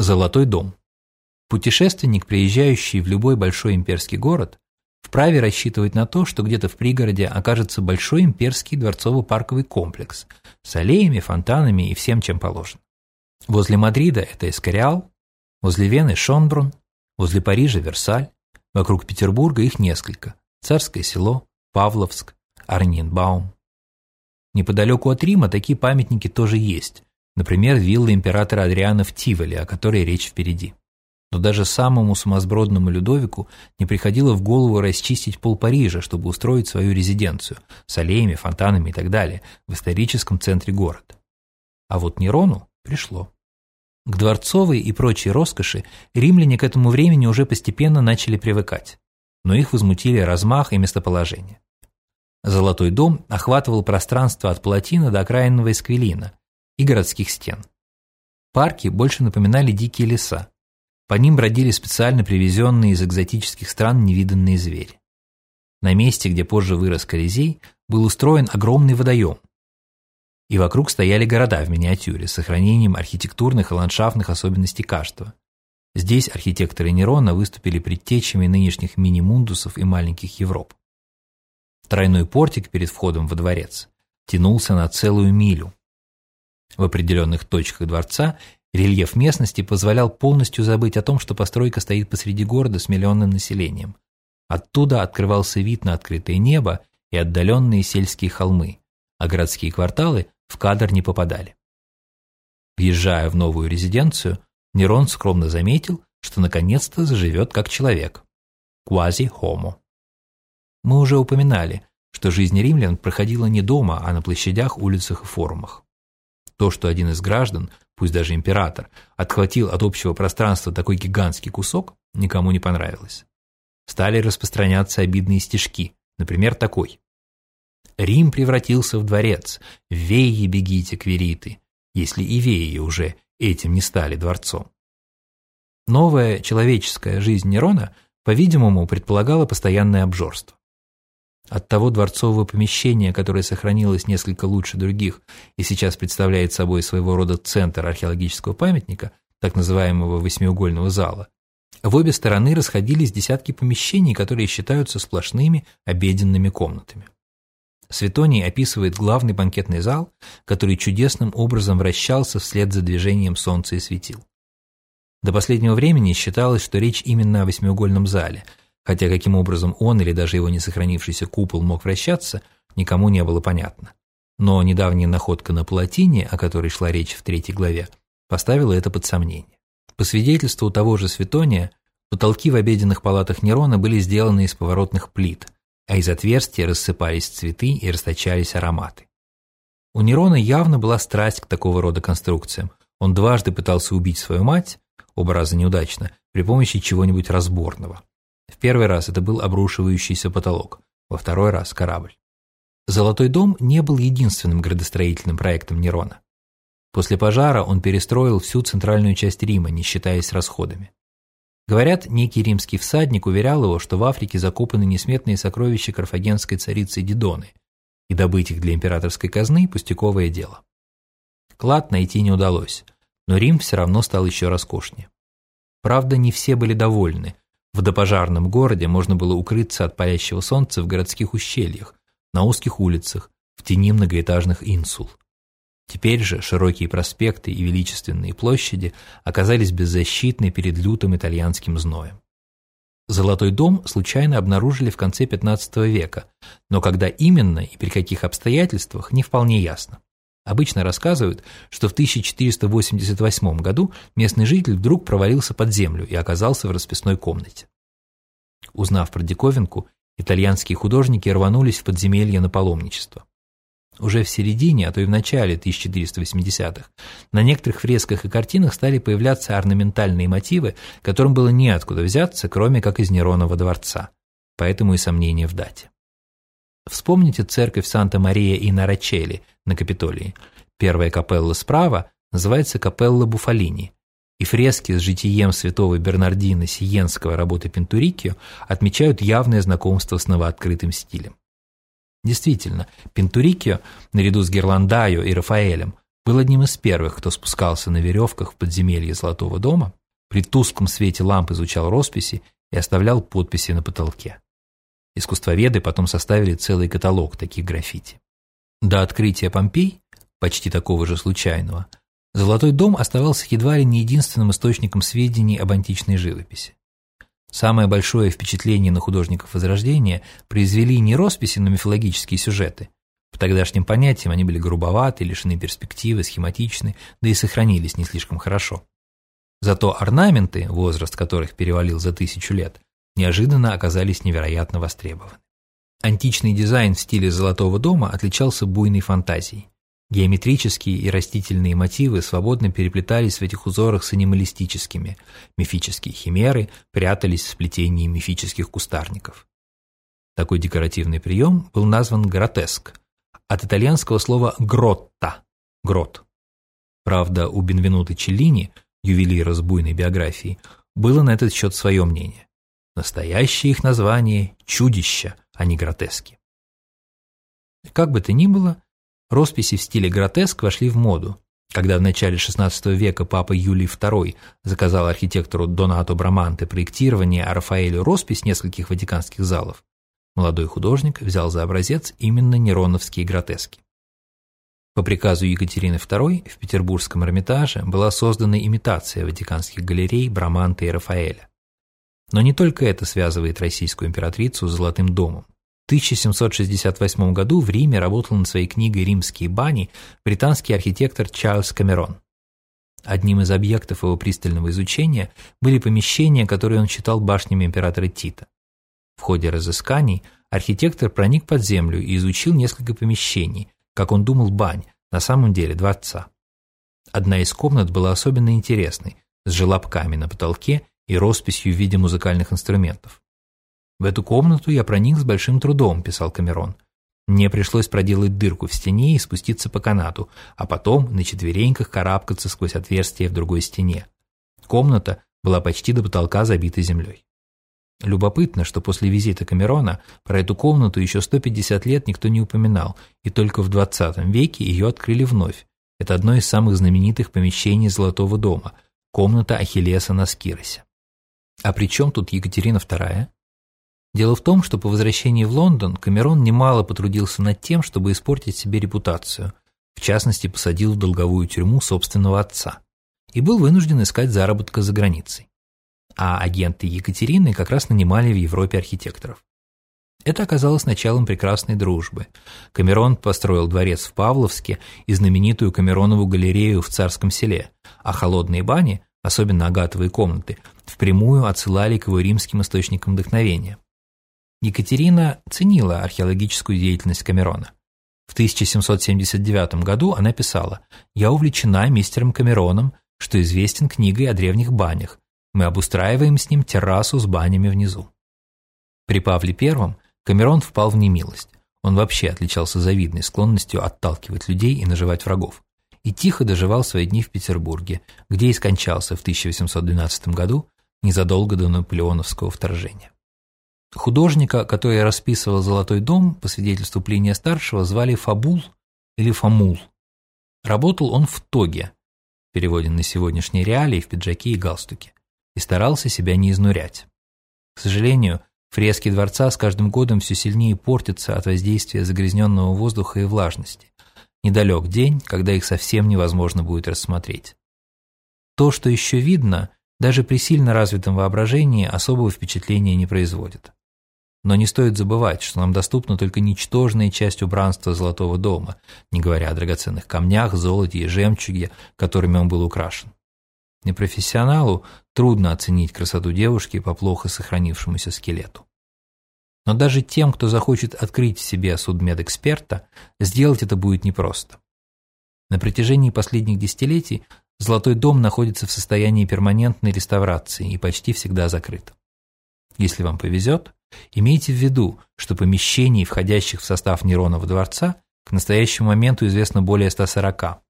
Золотой дом. Путешественник, приезжающий в любой большой имперский город, вправе рассчитывать на то, что где-то в пригороде окажется большой имперский дворцово-парковый комплекс с аллеями, фонтанами и всем, чем положено. Возле Мадрида это Эскориал, возле Вены – Шонбрун, возле Парижа – Версаль, вокруг Петербурга их несколько – Царское село, Павловск, Арнинбаум. Неподалеку от Рима такие памятники тоже есть, например, вилла императора Адриана в Тиволе, о которой речь впереди. Но даже самому сумасбродному Людовику не приходило в голову расчистить пол Парижа, чтобы устроить свою резиденцию с аллеями, фонтанами и так далее в историческом центре города. А вот Нерону пришло. К дворцовой и прочей роскоши римляне к этому времени уже постепенно начали привыкать, но их возмутили размах и местоположение. Золотой дом охватывал пространство от Палатина до окраинного Эсквилина и городских стен. Парки больше напоминали дикие леса, по ним бродили специально привезенные из экзотических стран невиданные звери. На месте, где позже вырос Колизей, был устроен огромный водоем. И вокруг стояли города в миниатюре с сохранением архитектурных и ландшафтных особенностей каждого. Здесь архитекторы Нерона выступили предтечами нынешних мини-мундусов и маленьких Европ. Тройной портик перед входом во дворец тянулся на целую милю. В определенных точках дворца Рельеф местности позволял полностью забыть о том, что постройка стоит посреди города с миллионным населением. Оттуда открывался вид на открытое небо и отдаленные сельские холмы, а городские кварталы в кадр не попадали. Въезжая в новую резиденцию, Нерон скромно заметил, что наконец-то заживет как человек. Квази-хомо. Мы уже упоминали, что жизнь римлян проходила не дома, а на площадях, улицах и форумах. То, что один из граждан пусть даже император, отхватил от общего пространства такой гигантский кусок, никому не понравилось. Стали распространяться обидные стишки, например, такой. «Рим превратился в дворец, веи бегите, квериты, если и веи уже этим не стали дворцом». Новая человеческая жизнь Нерона, по-видимому, предполагала постоянное обжорство. От того дворцового помещения, которое сохранилось несколько лучше других и сейчас представляет собой своего рода центр археологического памятника, так называемого восьмиугольного зала, в обе стороны расходились десятки помещений, которые считаются сплошными обеденными комнатами. Светоний описывает главный банкетный зал, который чудесным образом вращался вслед за движением солнца и светил. До последнего времени считалось, что речь именно о восьмиугольном зале – хотя каким образом он или даже его не сохранившийся купол мог вращаться, никому не было понятно. Но недавняя находка на плотине, о которой шла речь в третьей главе, поставила это под сомнение. По свидетельству того же Светония, потолки в обеденных палатах Нерона были сделаны из поворотных плит, а из отверстия рассыпались цветы и расточались ароматы. У Нерона явно была страсть к такого рода конструкциям. Он дважды пытался убить свою мать, оба раза неудачно, при помощи чего-нибудь разборного. В первый раз это был обрушивающийся потолок, во второй раз – корабль. Золотой дом не был единственным градостроительным проектом Нерона. После пожара он перестроил всю центральную часть Рима, не считаясь расходами. Говорят, некий римский всадник уверял его, что в Африке закопаны несметные сокровища карфагенской царицы Дидоны, и добыть их для императорской казны – пустяковое дело. Клад найти не удалось, но Рим все равно стал еще роскошнее. Правда, не все были довольны, в допожарном городе можно было укрыться от палящего солнца в городских ущельях, на узких улицах, в тени многоэтажных инсул. Теперь же широкие проспекты и величественные площади оказались беззащитны перед лютым итальянским зноем. Золотой дом случайно обнаружили в конце XV века, но когда именно и при каких обстоятельствах не вполне ясно. Обычно рассказывают, что в 1488 году местный житель вдруг провалился под землю и оказался в расписной комнате. Узнав про диковинку, итальянские художники рванулись в подземелье на паломничество. Уже в середине, а то и в начале 1480-х, на некоторых фресках и картинах стали появляться орнаментальные мотивы, которым было неоткуда взяться, кроме как из Неронова дворца. Поэтому и сомнения в дате. Вспомните церковь Санта-Мария и Нарачели на Капитолии. Первая капелла справа называется капелла Буфалини, и фрески с житием святого Бернардина Сиенского работы Пентурикио отмечают явное знакомство с новооткрытым стилем. Действительно, Пентурикио, наряду с Герландайо и Рафаэлем, был одним из первых, кто спускался на веревках в подземелье Золотого дома, при тусклом свете ламп изучал росписи и оставлял подписи на потолке. Искусствоведы потом составили целый каталог таких граффити. До открытия Помпей, почти такого же случайного, Золотой дом оставался едва ли не единственным источником сведений об античной живописи. Самое большое впечатление на художников Возрождения произвели не росписи, но мифологические сюжеты. По тогдашним понятиям они были грубоваты, лишены перспективы, схематичны, да и сохранились не слишком хорошо. Зато орнаменты, возраст которых перевалил за тысячу лет, неожиданно оказались невероятно востребованы. Античный дизайн в стиле Золотого дома отличался буйной фантазией. Геометрические и растительные мотивы свободно переплетались в этих узорах с анималистическими. Мифические химеры прятались в сплетении мифических кустарников. Такой декоративный прием был назван гротеск, от итальянского слова «гротта» – «грот». Правда, у Бенвенуто Челлини, ювелира с буйной биографией, было на этот счет свое мнение. Настоящее их название – чудища, а не гротески. Как бы то ни было, Росписи в стиле гротеск вошли в моду. Когда в начале XVI века папа Юлий II заказал архитектору Донато Браманте проектирование, а Рафаэлю роспись нескольких ватиканских залов, молодой художник взял за образец именно нероновские гротески. По приказу Екатерины II в Петербургском Эрмитаже была создана имитация ватиканских галерей Браманте и Рафаэля. Но не только это связывает российскую императрицу с Золотым домом. 1768 году в Риме работал над своей книгой «Римские бани» британский архитектор Чарльз Камерон. Одним из объектов его пристального изучения были помещения, которые он считал башнями императора Тита. В ходе разысканий архитектор проник под землю и изучил несколько помещений, как он думал, бань, на самом деле дворца. Одна из комнат была особенно интересной, с желобками на потолке и росписью в виде музыкальных инструментов. «В эту комнату я проник с большим трудом», – писал Камерон. «Мне пришлось проделать дырку в стене и спуститься по канату, а потом на четвереньках карабкаться сквозь отверстие в другой стене. Комната была почти до потолка забита землей». Любопытно, что после визита Камерона про эту комнату еще 150 лет никто не упоминал, и только в 20 веке ее открыли вновь. Это одно из самых знаменитых помещений Золотого дома – комната Ахиллеса на Скиросе. А при чем тут Екатерина II? Дело в том, что по возвращении в Лондон Камерон немало потрудился над тем, чтобы испортить себе репутацию, в частности, посадил в долговую тюрьму собственного отца, и был вынужден искать заработка за границей. А агенты Екатерины как раз нанимали в Европе архитекторов. Это оказалось началом прекрасной дружбы. Камерон построил дворец в Павловске и знаменитую Камеронову галерею в Царском селе, а холодные бани, особенно агатовые комнаты, впрямую отсылали к его римским источникам вдохновения. Екатерина ценила археологическую деятельность Камерона. В 1779 году она писала «Я увлечена мистером Камероном, что известен книгой о древних банях. Мы обустраиваем с ним террасу с банями внизу». При Павле I Камерон впал в немилость. Он вообще отличался завидной склонностью отталкивать людей и наживать врагов. И тихо доживал свои дни в Петербурге, где и скончался в 1812 году, незадолго до наполеоновского вторжения. Художника, который расписывал «Золотой дом», по свидетельству Плиния-старшего, звали Фабул или Фамул. Работал он в тоге, в на сегодняшние реалии, в пиджаке и галстуке, и старался себя не изнурять. К сожалению, фрески дворца с каждым годом все сильнее портятся от воздействия загрязненного воздуха и влажности. Недалек день, когда их совсем невозможно будет рассмотреть. То, что еще видно, даже при сильно развитом воображении особого впечатления не производит. Но не стоит забывать, что нам доступна только ничтожная часть убранства Золотого дома, не говоря о драгоценных камнях, золоте и жемчуге, которыми он был украшен. Непрофессионалу трудно оценить красоту девушки по плохо сохранившемуся скелету. Но даже тем, кто захочет открыть в себе судмедэксперта, сделать это будет непросто. На протяжении последних десятилетий Золотой дом находится в состоянии перманентной реставрации и почти всегда закрыт. Если вам повезет, имейте в виду, что помещений, входящих в состав Неронова дворца, к настоящему моменту известно более 140.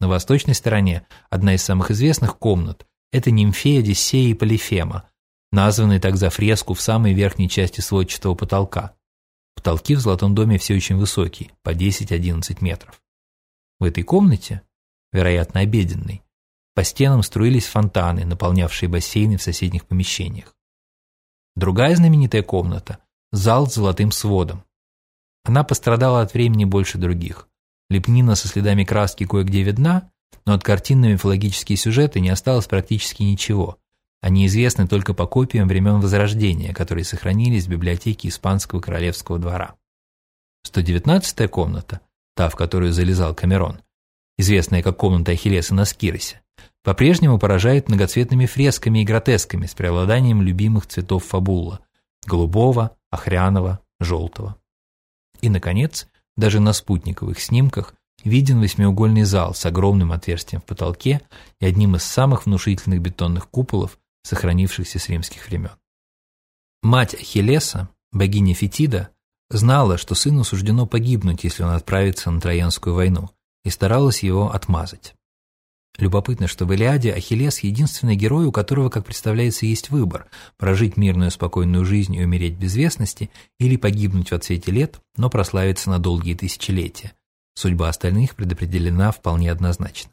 На восточной стороне одна из самых известных комнат – это нимфея Одиссея и Полифема, названные так за фреску в самой верхней части сводчатого потолка. Потолки в Золотом доме все очень высокие, по 10-11 метров. В этой комнате, вероятно, обеденной, по стенам струились фонтаны, наполнявшие бассейны в соседних помещениях. Другая знаменитая комната – зал с золотым сводом. Она пострадала от времени больше других. Лепнина со следами краски кое-где видна, но от картин на мифологические сюжеты не осталось практически ничего. Они известны только по копиям времен Возрождения, которые сохранились в библиотеке Испанского королевского двора. 119-я комната, та, в которую залезал Камерон, известная как комната Ахиллеса на Скиросе, по-прежнему поражает многоцветными фресками и гротесками с преобладанием любимых цветов фабула – голубого, охряного, желтого. И, наконец, даже на спутниковых снимках виден восьмиугольный зал с огромным отверстием в потолке и одним из самых внушительных бетонных куполов, сохранившихся с римских времен. Мать Ахиллеса, богиня Фетида, знала, что сыну суждено погибнуть, если он отправится на Троянскую войну, и старалась его отмазать. Любопытно, что в Илиаде Ахиллес – единственный герой, у которого, как представляется, есть выбор – прожить мирную спокойную жизнь и умереть в безвестности или погибнуть в отсвете лет, но прославиться на долгие тысячелетия. Судьба остальных предопределена вполне однозначно.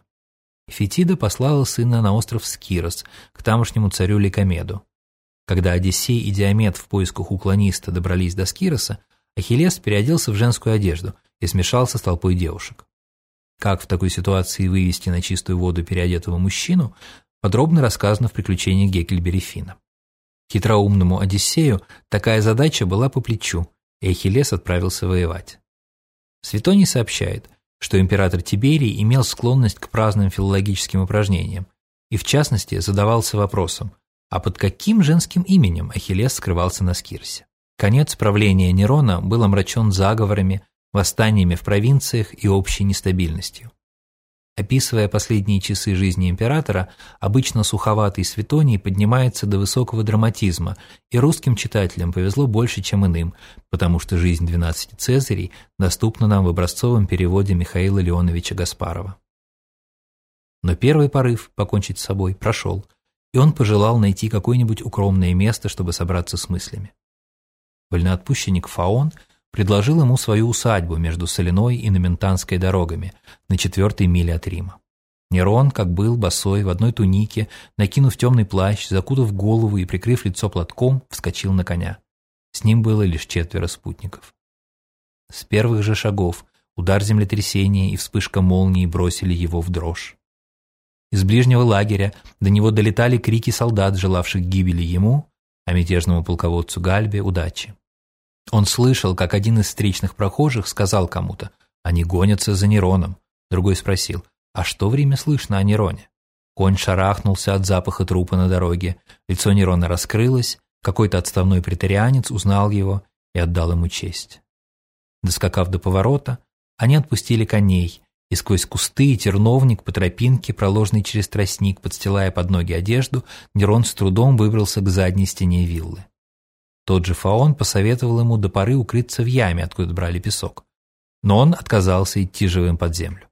Фетида послала сына на остров Скирос, к тамошнему царю Ликомеду. Когда Одиссей и Диамет в поисках уклониста добрались до Скироса, Ахиллес переоделся в женскую одежду и смешался с толпой девушек. Как в такой ситуации вывести на чистую воду переодетого мужчину, подробно рассказано в приключениях Геккельбери Финна. Хитроумному Одиссею такая задача была по плечу, и Ахиллес отправился воевать. Светоний сообщает, что император Тиберий имел склонность к праздным филологическим упражнениям и, в частности, задавался вопросом, а под каким женским именем Ахиллес скрывался на Скирсе? Конец правления Нерона был омрачен заговорами, восстаниями в провинциях и общей нестабильностью. Описывая последние часы жизни императора, обычно суховатый Светоний поднимается до высокого драматизма, и русским читателям повезло больше, чем иным, потому что жизнь 12 Цезарей доступна нам в образцовом переводе Михаила Леоновича Гаспарова. Но первый порыв покончить с собой прошел, и он пожелал найти какое-нибудь укромное место, чтобы собраться с мыслями. Вольноотпущенник Фаон предложил ему свою усадьбу между Соляной и Номентанской дорогами на четвертой миле от Рима. Нерон, как был, босой, в одной тунике, накинув темный плащ, закутав голову и прикрыв лицо платком, вскочил на коня. С ним было лишь четверо спутников. С первых же шагов удар землетрясения и вспышка молнии бросили его в дрожь. Из ближнего лагеря до него долетали крики солдат, желавших гибели ему, а мятежному полководцу Гальбе удачи. Он слышал, как один из встречных прохожих сказал кому-то «Они гонятся за Нероном». Другой спросил «А что в Риме слышно о Нероне?» Конь шарахнулся от запаха трупа на дороге, лицо Нерона раскрылось, какой-то отставной претарианец узнал его и отдал ему честь. Доскакав до поворота, они отпустили коней, и сквозь кусты и терновник по тропинке, проложенной через тростник, подстилая под ноги одежду, Нерон с трудом выбрался к задней стене виллы. Тот же Фаон посоветовал ему до поры укрыться в яме, откуда брали песок. Но он отказался идти живым под землю.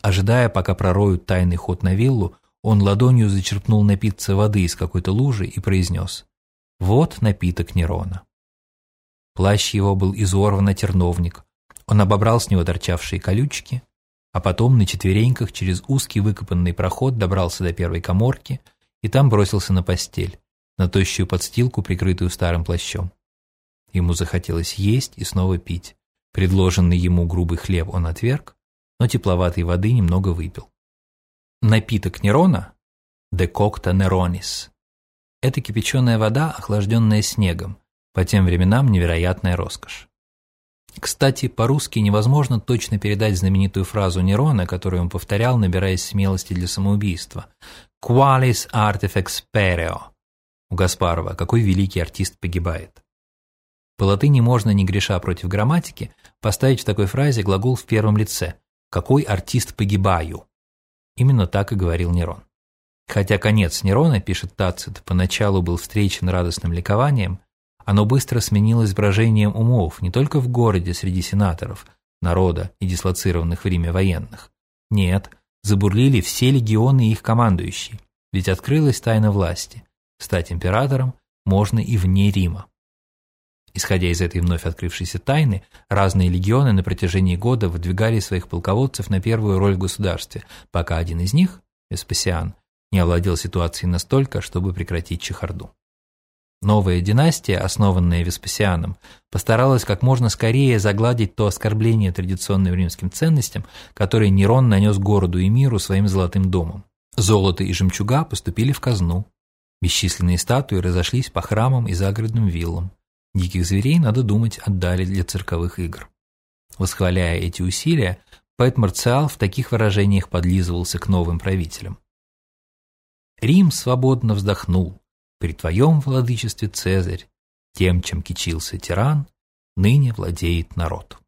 Ожидая, пока пророют тайный ход на виллу, он ладонью зачерпнул напиться воды из какой-то лужи и произнес «Вот напиток Нерона». Плащ его был изорван терновник, он обобрал с него торчавшие колючки, а потом на четвереньках через узкий выкопанный проход добрался до первой коморки и там бросился на постель, на тощую подстилку, прикрытую старым плащом. Ему захотелось есть и снова пить. Предложенный ему грубый хлеб он отверг, но тепловатой воды немного выпил. Напиток Нерона – декокта неронис. Это кипяченая вода, охлажденная снегом, по тем временам невероятная роскошь. Кстати, по-русски невозможно точно передать знаменитую фразу Нерона, которую он повторял, набираясь смелости для самоубийства. «Qualis artifex pereo» у Гаспарова, какой великий артист погибает. По латыни можно, не греша против грамматики, поставить в такой фразе глагол в первом лице «какой артист погибаю». Именно так и говорил Нерон. Хотя конец Нерона, пишет Тацит, поначалу был встречен радостным ликованием, оно быстро сменилось брожением умов не только в городе среди сенаторов, народа и дислоцированных в Риме военных. Нет, забурлили все легионы и их командующие, ведь открылась тайна власти. Стать императором можно и вне Рима. Исходя из этой вновь открывшейся тайны, разные легионы на протяжении года выдвигали своих полководцев на первую роль в государстве, пока один из них, Веспасиан, не овладел ситуацией настолько, чтобы прекратить чехарду. Новая династия, основанная Веспасианом, постаралась как можно скорее загладить то оскорбление традиционным римским ценностям, которое Нерон нанес городу и миру своим золотым домом. Золото и жемчуга поступили в казну. Бесчисленные статуи разошлись по храмам и загородным виллам. Диких зверей, надо думать, отдали для цирковых игр. Восхваляя эти усилия, поэт Марциал в таких выражениях подлизывался к новым правителям. Рим свободно вздохнул. При твоем владычестве, Цезарь, тем, чем кичился тиран, ныне владеет народ.